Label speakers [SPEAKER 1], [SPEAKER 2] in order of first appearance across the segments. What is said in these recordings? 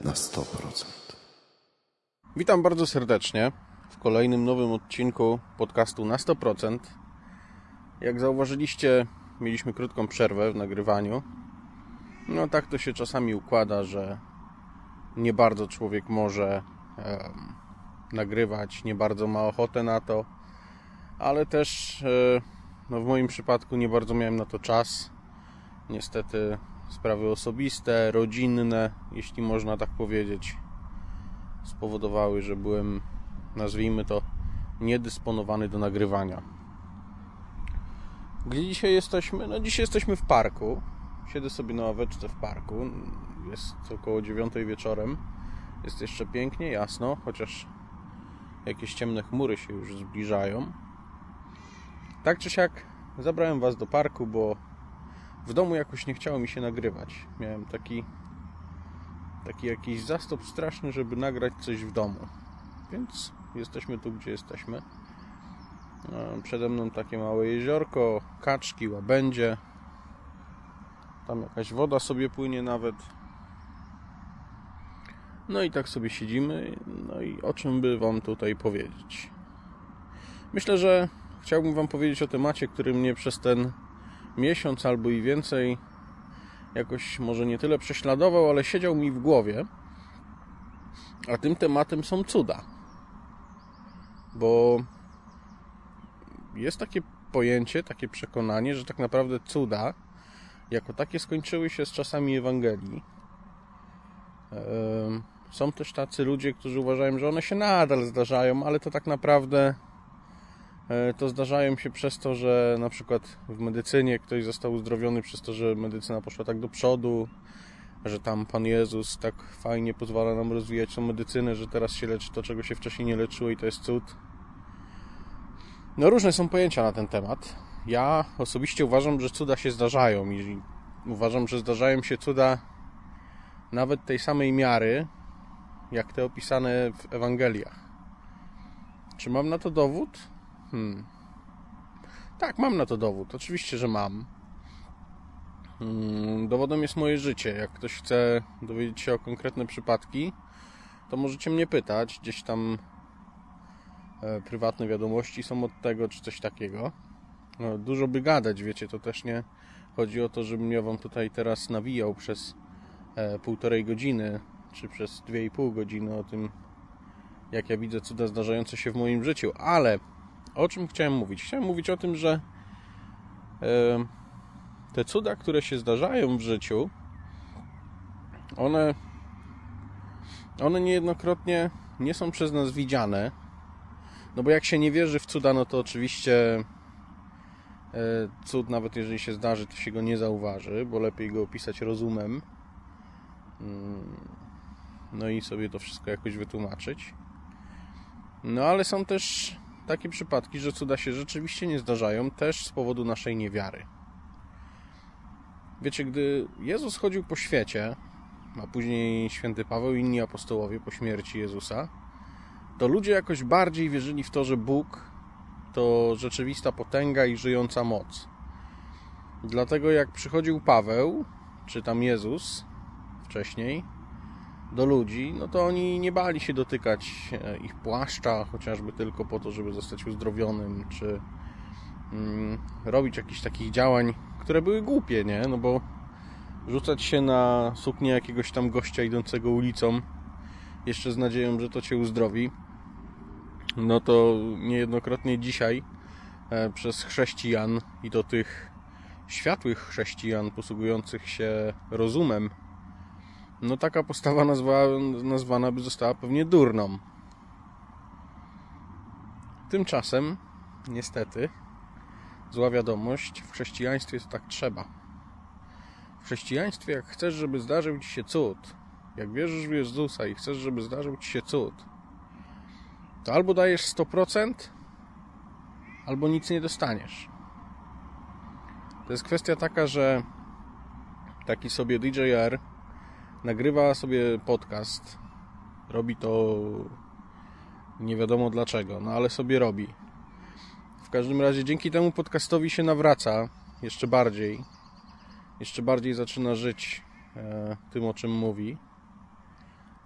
[SPEAKER 1] Na 100%.
[SPEAKER 2] Witam bardzo serdecznie w kolejnym nowym odcinku podcastu na 100%. Jak zauważyliście, mieliśmy krótką przerwę w nagrywaniu. No tak to się czasami układa, że nie bardzo człowiek może e, nagrywać, nie bardzo ma ochotę na to, ale też e, no w moim przypadku nie bardzo miałem na to czas. Niestety sprawy osobiste, rodzinne, jeśli można tak powiedzieć, spowodowały, że byłem, nazwijmy to, niedysponowany do nagrywania. Gdzie dzisiaj jesteśmy? No dzisiaj jesteśmy w parku. Siedzę sobie na ławeczce w parku. Jest około 9 wieczorem. Jest jeszcze pięknie, jasno, chociaż jakieś ciemne chmury się już zbliżają. Tak czy siak zabrałem Was do parku, bo w domu jakoś nie chciało mi się nagrywać. Miałem taki taki jakiś zastop straszny, żeby nagrać coś w domu. Więc jesteśmy tu, gdzie jesteśmy. Przede mną takie małe jeziorko, kaczki, łabędzie. Tam jakaś woda sobie płynie nawet. No i tak sobie siedzimy. No i o czym by Wam tutaj powiedzieć? Myślę, że chciałbym Wam powiedzieć o temacie, który mnie przez ten miesiąc albo i więcej jakoś może nie tyle prześladował, ale siedział mi w głowie. A tym tematem są cuda. Bo jest takie pojęcie, takie przekonanie, że tak naprawdę cuda jako takie skończyły się z czasami Ewangelii. Są też tacy ludzie, którzy uważają, że one się nadal zdarzają, ale to tak naprawdę to zdarzają się przez to, że na przykład w medycynie ktoś został uzdrowiony przez to, że medycyna poszła tak do przodu, że tam Pan Jezus tak fajnie pozwala nam rozwijać tą medycynę, że teraz się leczy to, czego się wcześniej nie leczyło i to jest cud. No różne są pojęcia na ten temat. Ja osobiście uważam, że cuda się zdarzają i uważam, że zdarzają się cuda nawet tej samej miary, jak te opisane w Ewangeliach. Czy mam na to dowód? Hmm. Tak, mam na to dowód. Oczywiście, że mam. Hmm, dowodem jest moje życie. Jak ktoś chce dowiedzieć się o konkretne przypadki, to możecie mnie pytać. Gdzieś tam e, prywatne wiadomości są od tego, czy coś takiego. No, dużo by gadać, wiecie, to też nie chodzi o to, żebym ja wam tutaj teraz nawijał przez e, półtorej godziny, czy przez dwie i pół godziny o tym, jak ja widzę cuda zdarzające się w moim życiu, ale o czym chciałem mówić? Chciałem mówić o tym, że te cuda, które się zdarzają w życiu, one, one niejednokrotnie nie są przez nas widziane. No bo jak się nie wierzy w cuda, no to oczywiście cud, nawet jeżeli się zdarzy, to się go nie zauważy, bo lepiej go opisać rozumem. Mm, no i sobie to wszystko jakoś wytłumaczyć. No ale są też takie przypadki, że cuda się rzeczywiście nie zdarzają, też z powodu naszej niewiary. Wiecie, gdy Jezus chodził po świecie, a później święty Paweł i inni apostołowie po śmierci Jezusa, to ludzie jakoś bardziej wierzyli w to, że Bóg to rzeczywista potęga i żyjąca moc. Dlatego jak przychodził Paweł, czy tam Jezus wcześniej, do ludzi, no to oni nie bali się dotykać e, ich płaszcza, chociażby tylko po to, żeby zostać uzdrowionym, czy mm, robić jakichś takich działań, które były głupie, nie? No bo rzucać się na suknię jakiegoś tam gościa idącego ulicą, jeszcze z nadzieją, że to cię uzdrowi, no to niejednokrotnie dzisiaj e, przez chrześcijan i do tych światłych chrześcijan posługujących się rozumem no taka postawa nazwa, nazwana by została pewnie durną. Tymczasem, niestety, zła wiadomość, w chrześcijaństwie to tak trzeba. W chrześcijaństwie, jak chcesz, żeby zdarzył ci się cud, jak wierzysz w Jezusa i chcesz, żeby zdarzył ci się cud, to albo dajesz 100%, albo nic nie dostaniesz. To jest kwestia taka, że taki sobie DJR nagrywa sobie podcast, robi to nie wiadomo dlaczego, no ale sobie robi. W każdym razie dzięki temu podcastowi się nawraca jeszcze bardziej. Jeszcze bardziej zaczyna żyć e, tym, o czym mówi.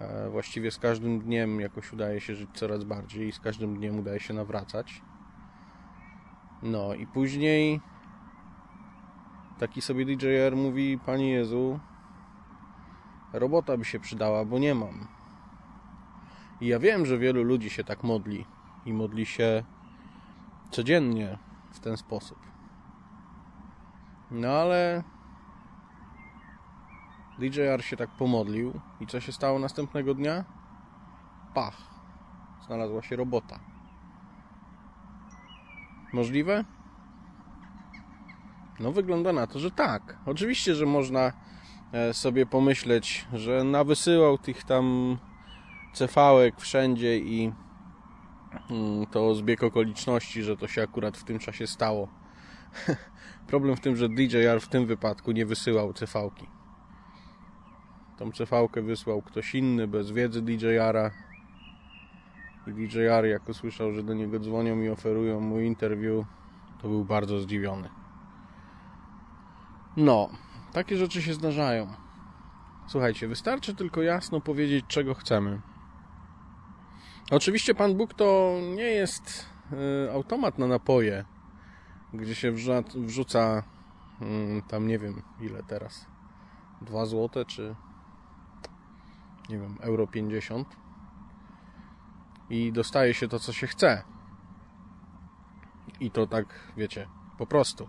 [SPEAKER 2] E, właściwie z każdym dniem jakoś udaje się żyć coraz bardziej i z każdym dniem udaje się nawracać. No i później taki sobie DJR mówi: Panie Jezu, robota by się przydała, bo nie mam. I ja wiem, że wielu ludzi się tak modli i modli się codziennie w ten sposób. No ale DJR się tak pomodlił i co się stało następnego dnia? Pach. Znalazła się robota. Możliwe? No wygląda na to, że tak. Oczywiście, że można sobie pomyśleć, że nawysyłał tych tam cefałek wszędzie i mm, to zbieg okoliczności, że to się akurat w tym czasie stało. Problem w tym, że DJR w tym wypadku nie wysyłał cefałki. Tą cefałkę wysłał ktoś inny bez wiedzy DJR-a. DJR, jak usłyszał, że do niego dzwonią i oferują mu interview, to był bardzo zdziwiony. No, takie rzeczy się zdarzają. Słuchajcie, wystarczy tylko jasno powiedzieć, czego chcemy. Oczywiście Pan Bóg to nie jest y, automat na napoje, gdzie się wrzuca mm, tam nie wiem ile teraz 2 złote czy nie wiem euro 50 i dostaje się to co się chce i to tak wiecie po prostu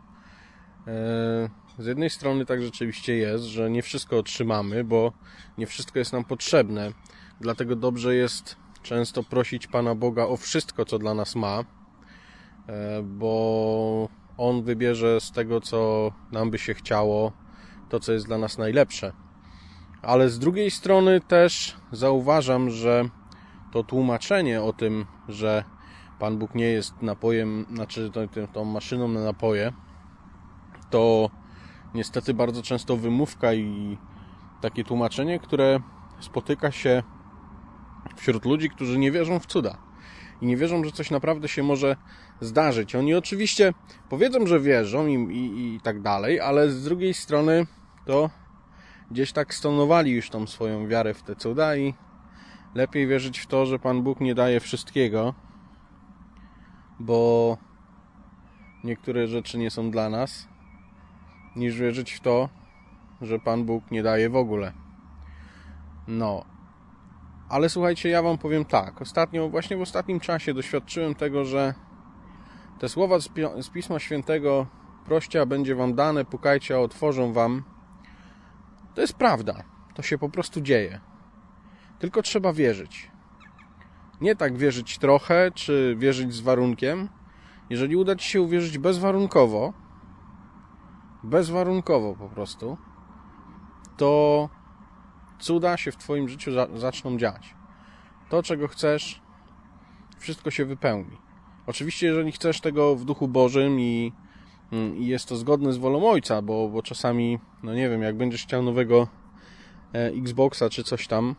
[SPEAKER 2] y, z jednej strony tak rzeczywiście jest, że nie wszystko otrzymamy, bo nie wszystko jest nam potrzebne. Dlatego dobrze jest często prosić Pana Boga o wszystko, co dla nas ma, e, bo On wybierze z tego, co nam by się chciało, to, co jest dla nas najlepsze. Ale z drugiej strony też zauważam, że to tłumaczenie o tym, że Pan Bóg nie jest napojem, znaczy tą, tą maszyną na napoje, to niestety bardzo często wymówka i takie tłumaczenie, które spotyka się wśród ludzi, którzy nie wierzą w cuda i nie wierzą, że coś naprawdę się może zdarzyć. Oni oczywiście powiedzą, że wierzą i, i, i tak dalej, ale z drugiej strony to gdzieś tak stonowali już tą swoją wiarę w te cuda i lepiej wierzyć w to, że Pan Bóg nie daje wszystkiego, bo niektóre rzeczy nie są dla nas, niż wierzyć w to, że Pan Bóg nie daje w ogóle. No, ale słuchajcie, ja wam powiem tak. Ostatnio, właśnie w ostatnim czasie doświadczyłem tego, że te słowa z Pisma Świętego proście, a będzie wam dane, pukajcie, a otworzą wam. To jest prawda. To się po prostu dzieje. Tylko trzeba wierzyć. Nie tak wierzyć trochę, czy wierzyć z warunkiem. Jeżeli uda Ci się uwierzyć bezwarunkowo, bezwarunkowo po prostu, to cuda się w Twoim życiu za zaczną dziać. To, czego chcesz, wszystko się wypełni. Oczywiście, jeżeli chcesz tego w duchu Bożym i, mm, i jest to zgodne z wolą Ojca, bo, bo czasami, no nie wiem, jak będziesz chciał nowego e, Xboxa czy coś tam,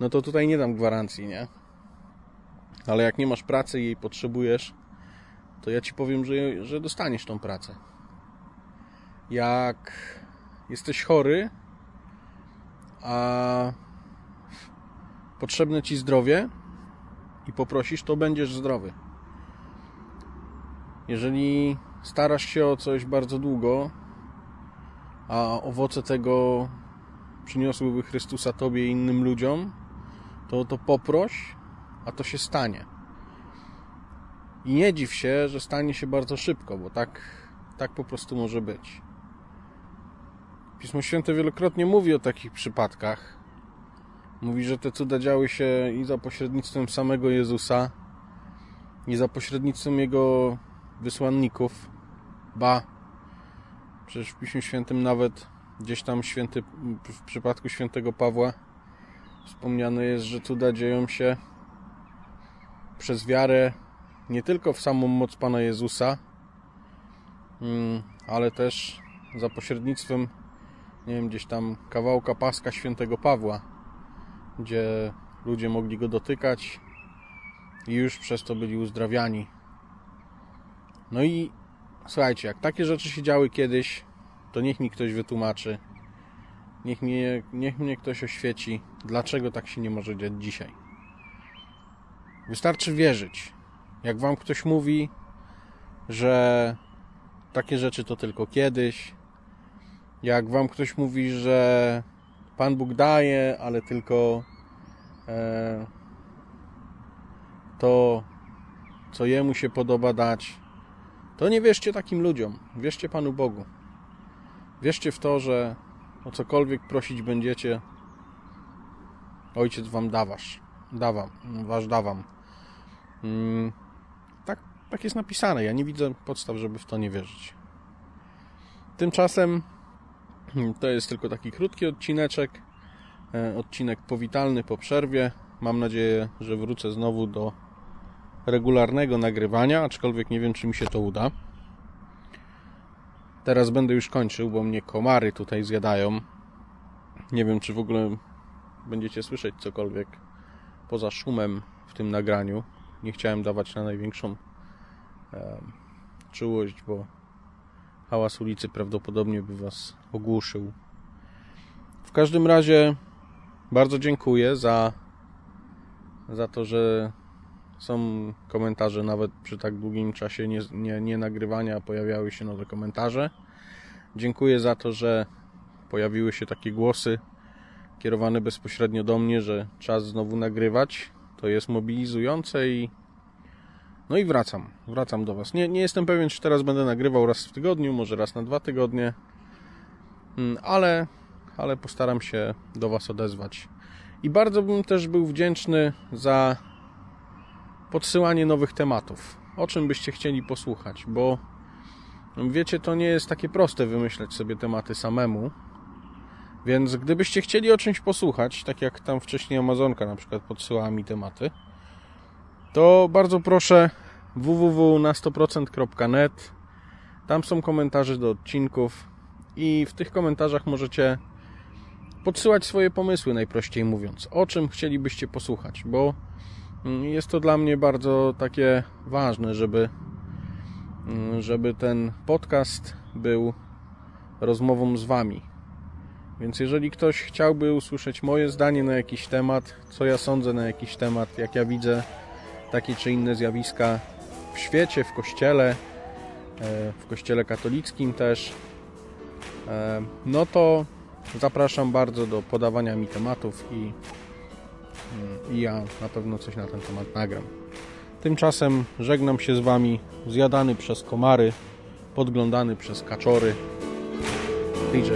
[SPEAKER 2] no to tutaj nie dam gwarancji, nie? Ale jak nie masz pracy i jej potrzebujesz, to ja ci powiem, że, że dostaniesz tą pracę. Jak jesteś chory, a potrzebne ci zdrowie i poprosisz, to będziesz zdrowy. Jeżeli starasz się o coś bardzo długo, a owoce tego przyniosłyby Chrystusa Tobie i innym ludziom, to to poproś, a to się stanie. I nie dziw się, że stanie się bardzo szybko, bo tak, tak po prostu może być. Pismo Święte wielokrotnie mówi o takich przypadkach. Mówi, że te cuda działy się i za pośrednictwem samego Jezusa, i za pośrednictwem Jego wysłanników. Ba, przecież w Piśmie Świętym nawet gdzieś tam święty, w przypadku świętego Pawła wspomniane jest, że cuda dzieją się przez wiarę nie tylko w samą moc Pana Jezusa, mm, ale też za pośrednictwem, nie wiem, gdzieś tam kawałka paska świętego Pawła, gdzie ludzie mogli go dotykać i już przez to byli uzdrawiani. No i słuchajcie, jak takie rzeczy się działy kiedyś, to niech mi ktoś wytłumaczy, niech mnie, niech mnie ktoś oświeci, dlaczego tak się nie może dziać dzisiaj. Wystarczy wierzyć. Jak wam ktoś mówi, że takie rzeczy to tylko kiedyś, jak wam ktoś mówi, że Pan Bóg daje, ale tylko e, to, co Jemu się podoba dać, to nie wierzcie takim ludziom. Wierzcie Panu Bogu. Wierzcie w to, że o cokolwiek prosić będziecie, Ojciec wam dawasz. Dawam, wasz dawam. Mm, tak, tak jest napisane. Ja nie widzę podstaw, żeby w to nie wierzyć. Tymczasem to jest tylko taki krótki odcineczek. E, odcinek powitalny po przerwie. Mam nadzieję, że wrócę znowu do regularnego nagrywania, aczkolwiek nie wiem, czy mi się to uda. Teraz będę już kończył, bo mnie komary tutaj zjadają. Nie wiem, czy w ogóle będziecie słyszeć cokolwiek poza szumem w tym nagraniu. Nie chciałem dawać na największą e, czułość, bo hałas ulicy prawdopodobnie by Was ogłuszył. W każdym razie bardzo dziękuję za, za to, że są komentarze nawet przy tak długim czasie nie, nie, nie nagrywania pojawiały się nowe komentarze. Dziękuję za to, że pojawiły się takie głosy kierowane bezpośrednio do mnie, że czas znowu nagrywać. To jest mobilizujące i no i wracam. Wracam do Was. Nie, nie jestem pewien, czy teraz będę nagrywał raz w tygodniu, może raz na dwa tygodnie, mm, ale, ale postaram się do Was odezwać. I bardzo bym też był wdzięczny za podsyłanie nowych tematów. O czym byście chcieli posłuchać, bo wiecie, to nie jest takie proste wymyśleć sobie tematy samemu. Więc gdybyście chcieli o czymś posłuchać, tak jak tam wcześniej Amazonka na przykład podsyłała mi tematy, to bardzo proszę www.na100%.net. Tam są komentarze do odcinków i w tych komentarzach możecie podsyłać swoje pomysły, najprościej mówiąc, o czym chcielibyście posłuchać, bo mm, jest to dla mnie bardzo takie ważne, żeby, mm, żeby ten podcast był rozmową z Wami. Więc jeżeli ktoś chciałby usłyszeć moje zdanie na jakiś temat, co ja sądzę na jakiś temat, jak ja widzę takie czy inne zjawiska w świecie, w kościele, e, w kościele katolickim też, e, no to zapraszam bardzo do podawania mi tematów i, i ja na pewno coś na ten temat nagram. Tymczasem żegnam się z Wami, zjadany przez komary, podglądany przez kaczory. DJ.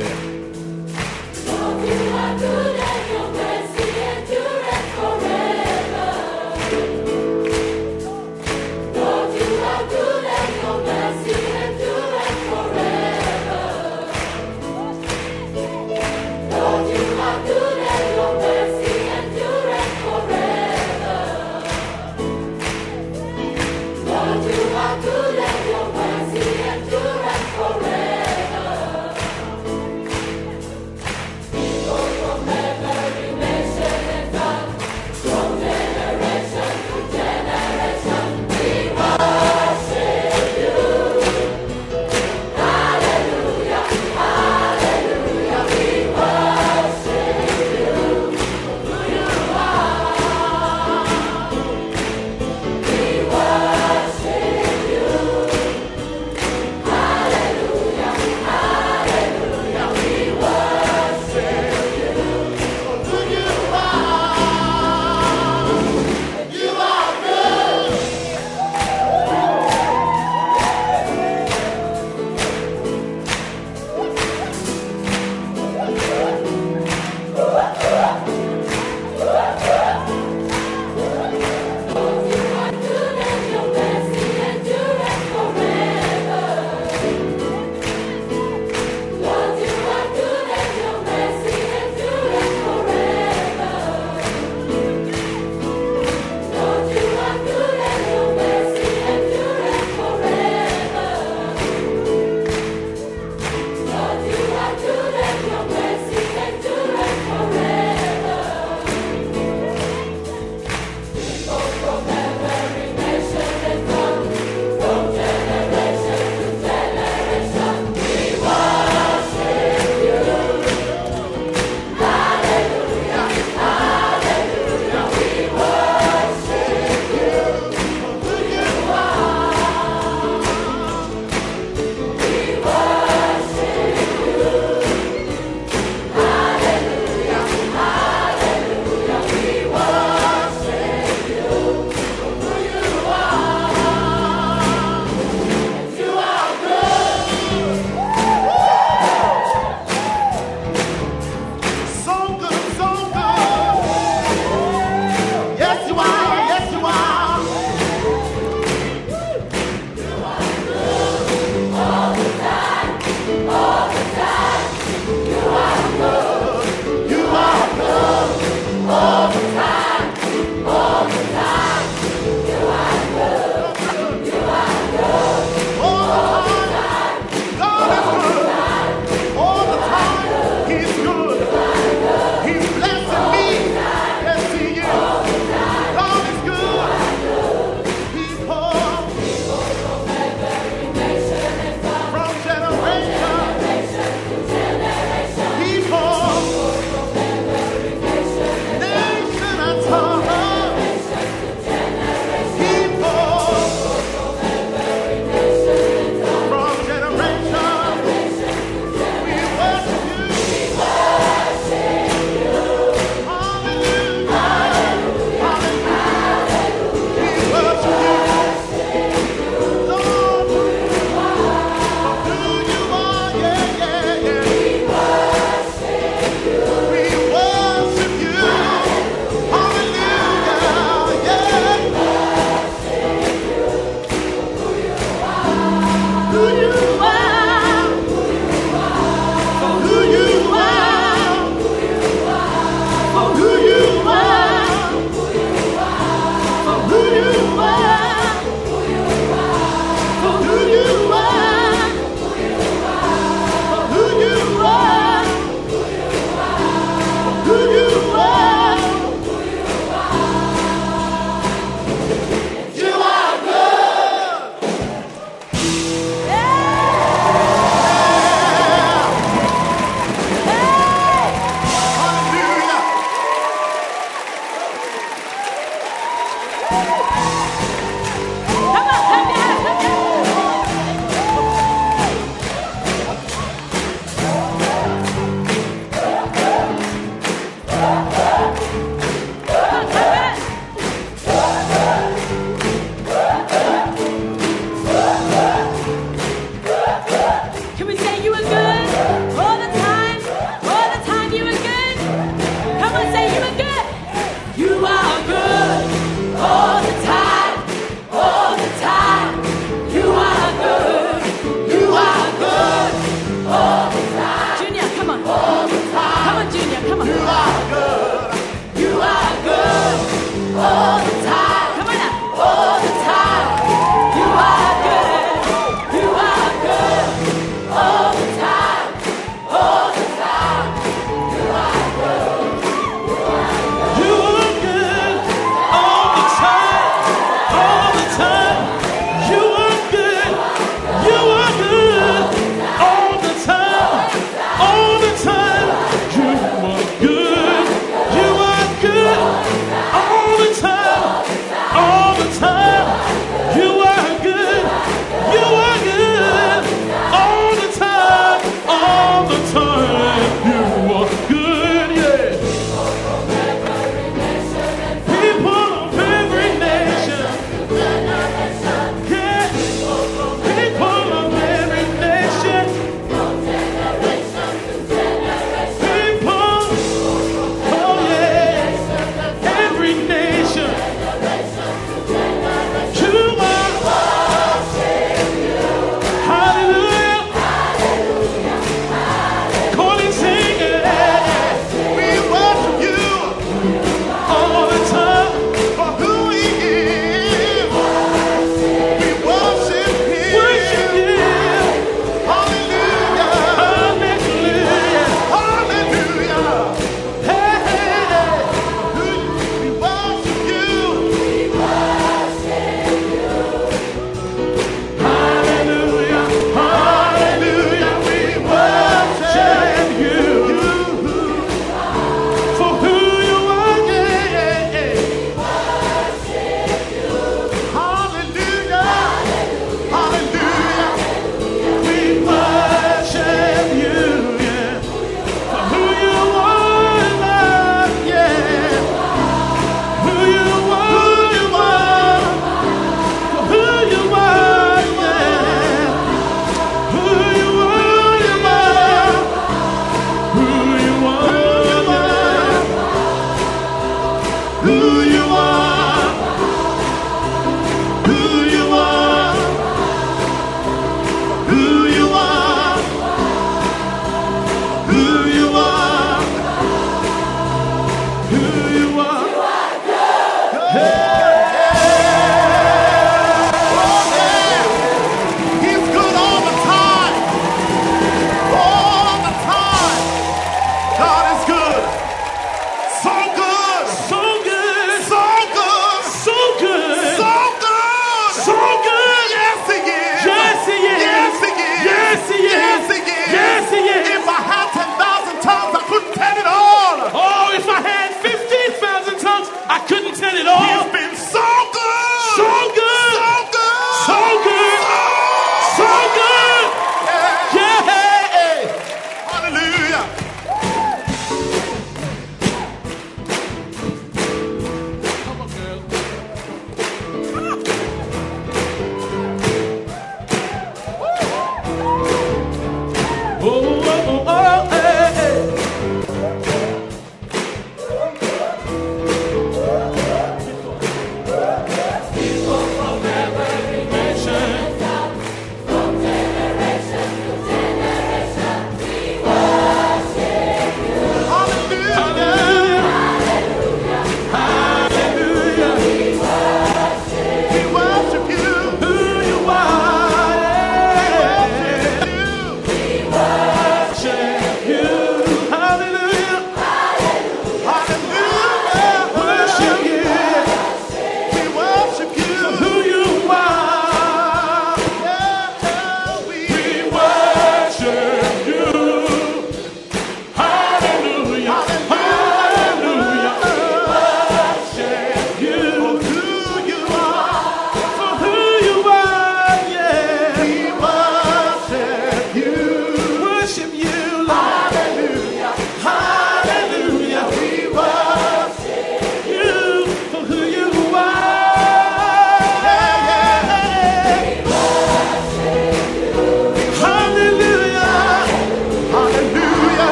[SPEAKER 3] Yeah.